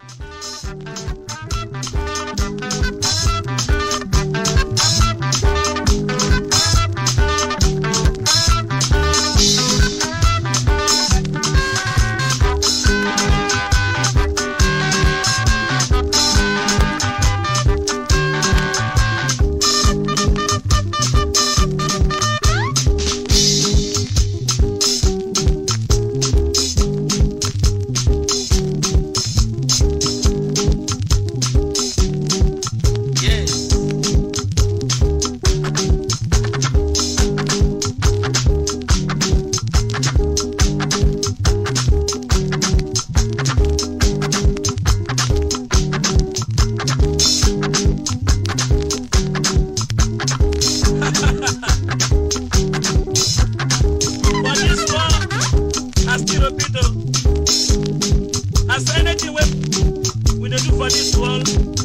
For we dey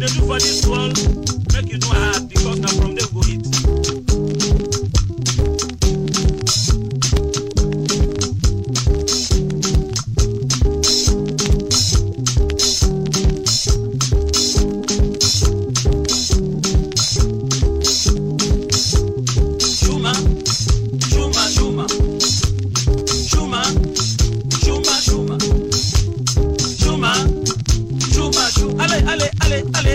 dey do for dis world make you no hard because na from dem go eat. allez, allez, allez, allez.